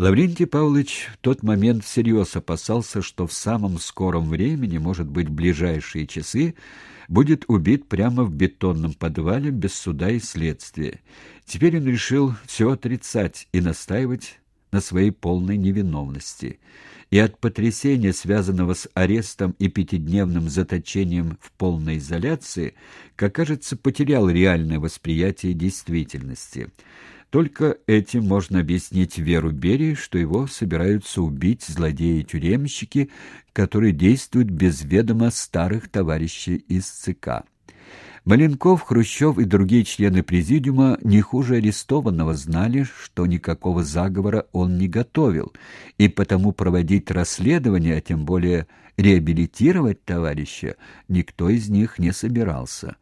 Лаврентий Павлович в тот момент всерьез опасался, что в самом скором времени, может быть, ближайшие часы, будет убит прямо в бетонном подвале без суда и следствия. Теперь он решил все отрицать и настаивать на своей полной невиновности. И от потрясения, связанного с арестом и пятидневным заточением в полной изоляции, как кажется, потерял реальное восприятие действительности. Только этим можно объяснить веру Берии, что его собираются убить злодеи-тюремщики, которые действуют без ведома старых товарищей из ЦК. Маленков, Хрущев и другие члены президиума не хуже арестованного знали, что никакого заговора он не готовил, и потому проводить расследование, а тем более реабилитировать товарища, никто из них не собирался.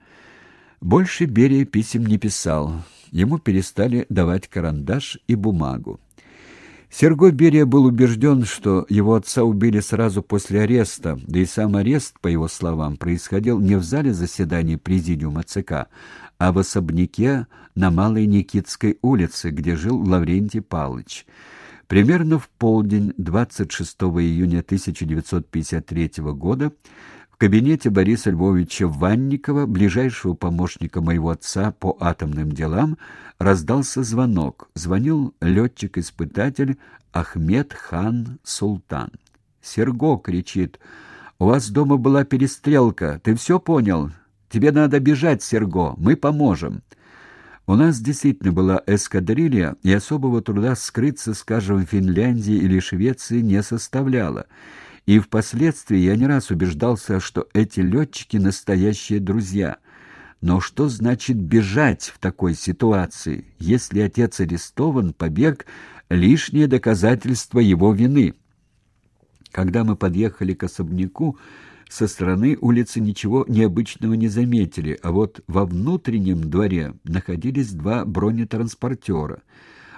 Больше Берия писем не писал. Ему перестали давать карандаш и бумагу. Серго Берия был убежден, что его отца убили сразу после ареста, да и сам арест, по его словам, происходил не в зале заседаний президиума ЦК, а в особняке на Малой Никитской улице, где жил Лаврентий Павлович. Примерно в полдень 26 июня 1953 года кабинете Бориса Львовича Ванникова, ближайшего помощника моего отца по атомным делам, раздался звонок. Звонил летчик-испытатель Ахмед хан Султан. «Серго!» — кричит. «У вас дома была перестрелка. Ты все понял? Тебе надо бежать, Серго. Мы поможем». У нас действительно была эскадрилья, и особого труда скрыться, скажем, в Финляндии или Швеции не составляло. И впоследствии я не раз убеждался, что эти летчики настоящие друзья. Но что значит бежать в такой ситуации? Если отец арестован, побег — лишнее доказательство его вины. Когда мы подъехали к особняку, со стороны улицы ничего необычного не заметили, а вот во внутреннем дворе находились два бронетранспортера —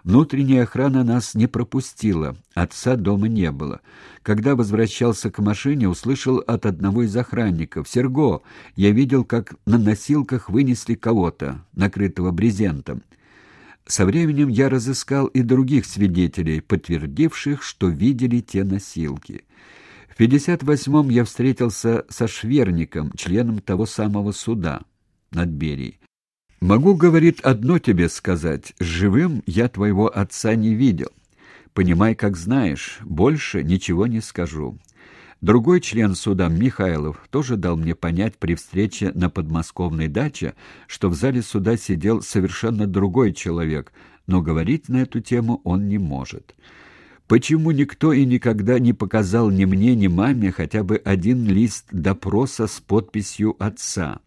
Внутренняя охрана нас не пропустила, отца дома не было. Когда возвращался к машине, услышал от одного из охранников. «Серго, я видел, как на носилках вынесли кого-то, накрытого брезентом». Со временем я разыскал и других свидетелей, подтвердивших, что видели те носилки. В 58-м я встретился со Шверником, членом того самого суда над Берией. «Могу, — говорит, — одно тебе сказать. Живым я твоего отца не видел. Понимай, как знаешь, больше ничего не скажу». Другой член суда, Михайлов, тоже дал мне понять при встрече на подмосковной даче, что в зале суда сидел совершенно другой человек, но говорить на эту тему он не может. Почему никто и никогда не показал ни мне, ни маме хотя бы один лист допроса с подписью отца?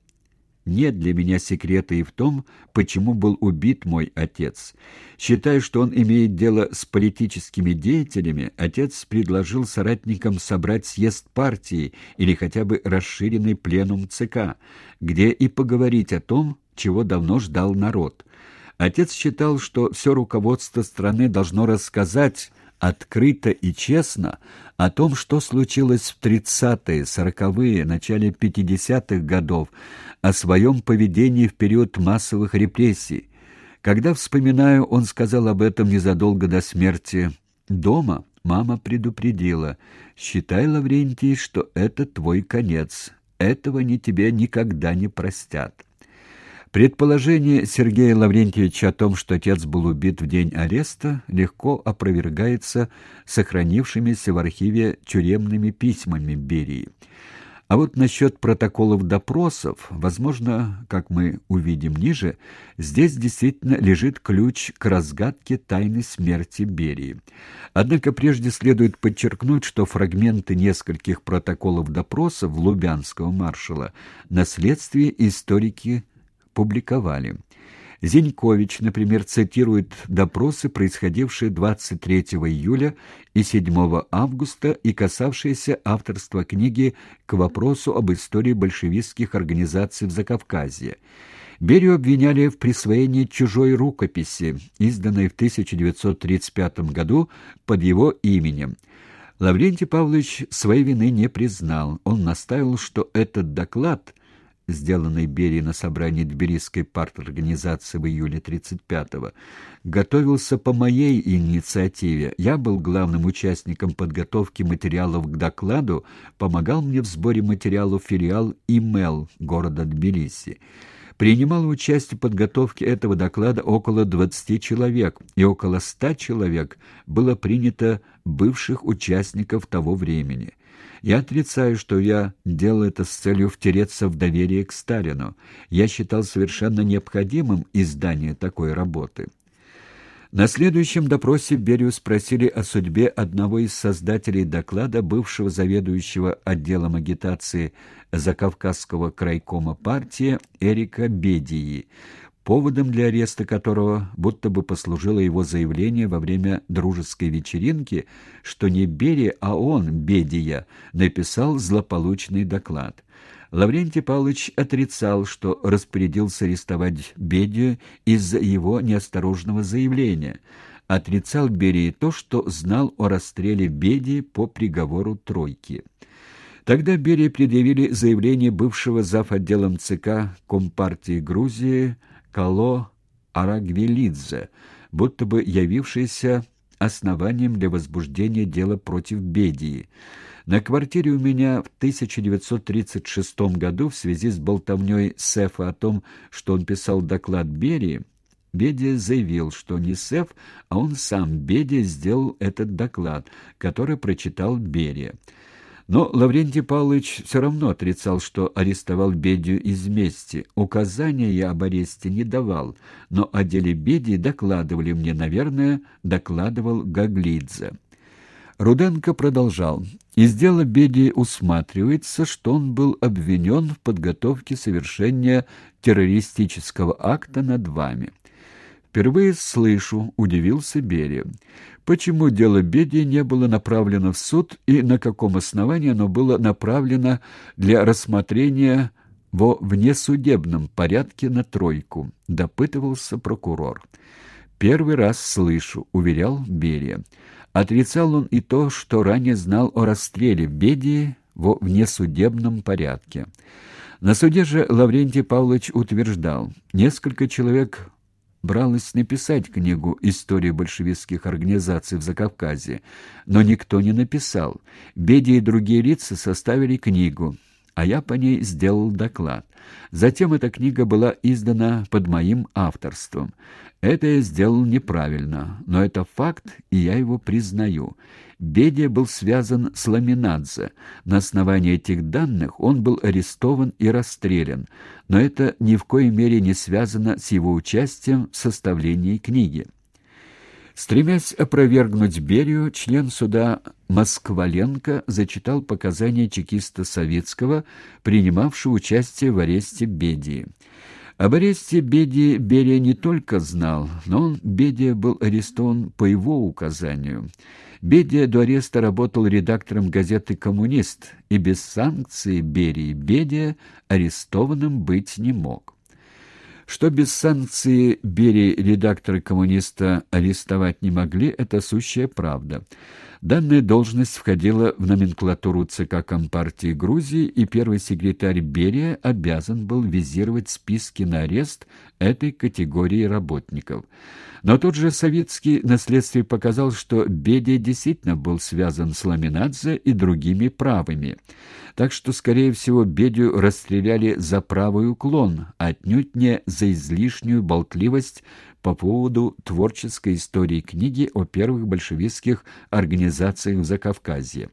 Нет для меня секрета и в том, почему был убит мой отец. Считая, что он имеет дело с политическими деятелями, отец предложил соратникам собрать съезд партии или хотя бы расширенный пленум ЦК, где и поговорить о том, чего давно ждал народ. Отец считал, что все руководство страны должно рассказать открыто и честно о том, что случилось в 30-е, 40-е, начале 50-х годов, о своем поведении в период массовых репрессий. Когда вспоминаю, он сказал об этом незадолго до смерти. Дома мама предупредила, «Считай, Лаврентий, что это твой конец. Этого они тебе никогда не простят». Предположение Сергея Лаврентьевича о том, что отец был убит в день ареста, легко опровергается сохранившимися в архиве тюремными письмами Берии. А вот насчет протоколов допросов, возможно, как мы увидим ниже, здесь действительно лежит ключ к разгадке тайны смерти Берии. Однако прежде следует подчеркнуть, что фрагменты нескольких протоколов допросов Лубянского маршала на следствие историки публиковали. Зинькович, например, цитирует допросы, происходившие 23 июля и 7 августа и касавшиеся авторства книги к вопросу об истории большевистских организаций в Закавказье. Берию обвиняли в присвоении чужой рукописи, изданной в 1935 году под его именем. Лаврентий Павлович своей вины не признал. Он настаивал, что этот доклад – сделанный Берией на собрании Тбилисской парторганизации в июле 35-го, готовился по моей инициативе. Я был главным участником подготовки материалов к докладу, помогал мне в сборе материалов филиал ИМЭЛ города Тбилиси. Принимало участие в подготовке этого доклада около 20 человек, и около 100 человек было принято бывших участников того времени. Я отрицаю, что я делал это с целью втереться в доверие к Сталину. Я считал совершенно необходимым издание такой работы. На следующем допросе Берию спросили о судьбе одного из создателей доклада, бывшего заведующего отделом агитации Закавказского крайкома партии Эрика Бедии, поводом для ареста которого будто бы послужило его заявление во время дружеской вечеринки, что не Берия, а он, Бедия, написал злополучный доклад. Лаврентий Павлович отрицал, что распорядился арестовать Бедию из-за его неосторожного заявления. Отрицал Берии то, что знал о расстреле Бедии по приговору Тройки. Тогда Берии предъявили заявление бывшего зав. отделом ЦК Компартии Грузии Кало Арагвелидзе, будто бы явившийся основанием для возбуждения дела против Бедии. На квартире у меня в 1936 году в связи с болтовней Сефа о том, что он писал доклад Берии, Бедия заявил, что не Сеф, а он сам, Бедия, сделал этот доклад, который прочитал Берия. Но Лаврентий Павлович все равно отрицал, что арестовал Бедию из мести. Указания я об аресте не давал, но о деле Бедии докладывали мне, наверное, докладывал Гаглидзе. Руденко продолжал. Из дела Беди усматривается, что он был обвинен в подготовке совершения террористического акта над вами. Впервые слышу, удивился Берия. Почему дело Беди не было направлено в суд и на каком основании оно было направлено для рассмотрения во внесудебном порядке на тройку, допытывался прокурор. Первый раз слышу, уверял Берия. Отрицал он и то, что ранее знал о расстреле Бедии во внесудебном порядке. На суде же Лаврентий Павлович утверждал, несколько человек бралось написать книгу «История большевистских организаций в Закавказье», но никто не написал. Беди и другие лица составили книгу, а я по ней сделал доклад. Затем эта книга была издана под моим авторством. Это я сделал неправильно, но это факт, и я его признаю. Бедия был связан с Ламинадзе. На основании этих данных он был арестован и расстрелян, но это ни в коей мере не связано с его участием в составлении книги. Стремясь опровергнуть Берию, член суда Москваленко зачитал показания чекиста Советского, принимавшего участие в аресте Бедии. Об аресте Бедии Берия не только знал, но он, Бедия, был арестован по его указанию. Бедия до ареста работал редактором газеты «Коммунист», и без санкции Берии Бедия арестованным быть не мог. Что без санкции Бери редакторы коммуниста арестовать не могли, это сущая правда. Данная должность входила в номенклатуру ЦК Компартии Грузии, и первый секретарь Берия обязан был визировать списки на арест этой категории работников. Но тот же советский наследствие показал, что Бедия действительно был связан с Ламинадзе и другими правыми. Так что, скорее всего, Бедию расстреляли за правый уклон, а отнюдь не за излишнюю болтливость по поводу творческой истории книги о первых большевистских организациях в Закавказье.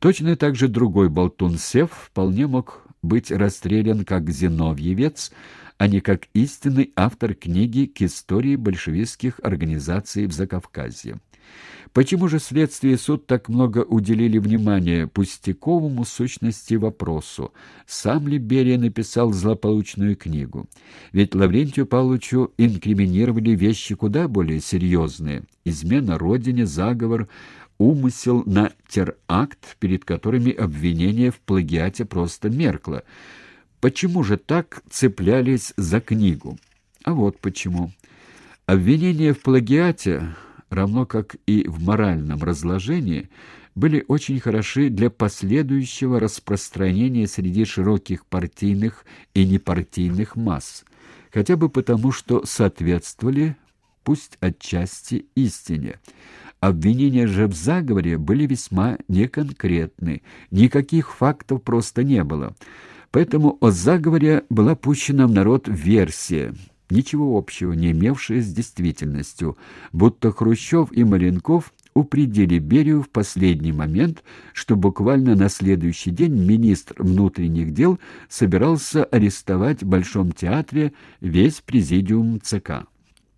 Точно так же другой болтун Сев вполне мог быть расстрелян как Зиновьевец, а не как истинный автор книги к истории большевистских организаций в Закавказье. Почему же следствие и суд так много уделили внимания пустяковому сущности вопросу, сам ли Берия написал злополучную книгу? Ведь Лаврентию Павловичу инкриминировали вещи куда более серьезные – измена родине, заговор, умысел на теракт, перед которыми обвинение в плагиате просто меркло. Почему же так цеплялись за книгу? А вот почему. Обвинение в плагиате равно как и в моральном разложении, были очень хороши для последующего распространения среди широких партийных и непартийных масс, хотя бы потому, что соответствовали, пусть отчасти, истине. Обвинения же в заговоре были весьма неконкретны, никаких фактов просто не было. Поэтому о заговоре была пущена в народ версия, ничего общего не имевшая с действительностью, будто Хрущев и Маленков упредили Берию в последний момент, что буквально на следующий день министр внутренних дел собирался арестовать в Большом театре весь президиум ЦК.